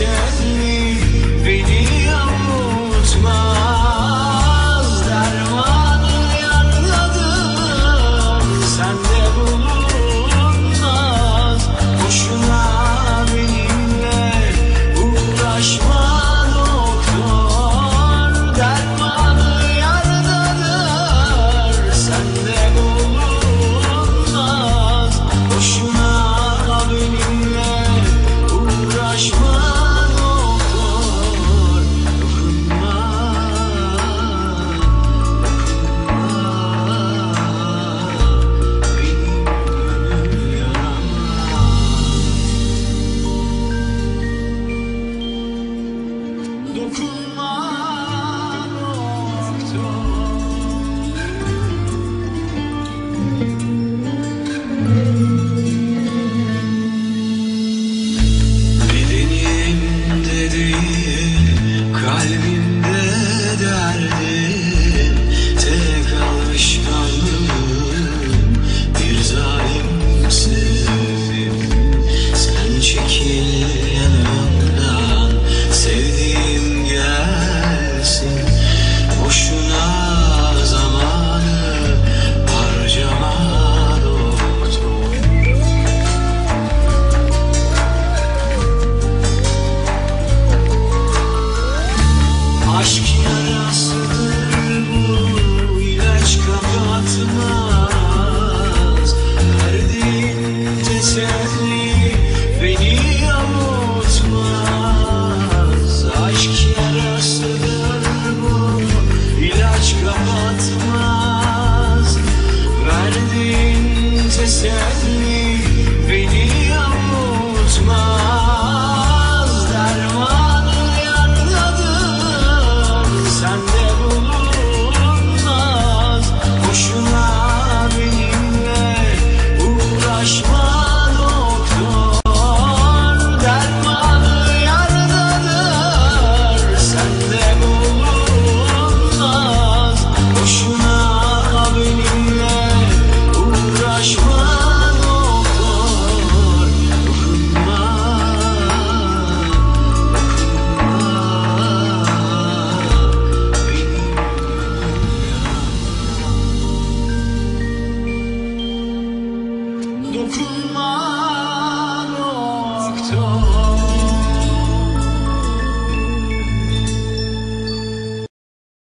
Verdiğin Dokunma Uma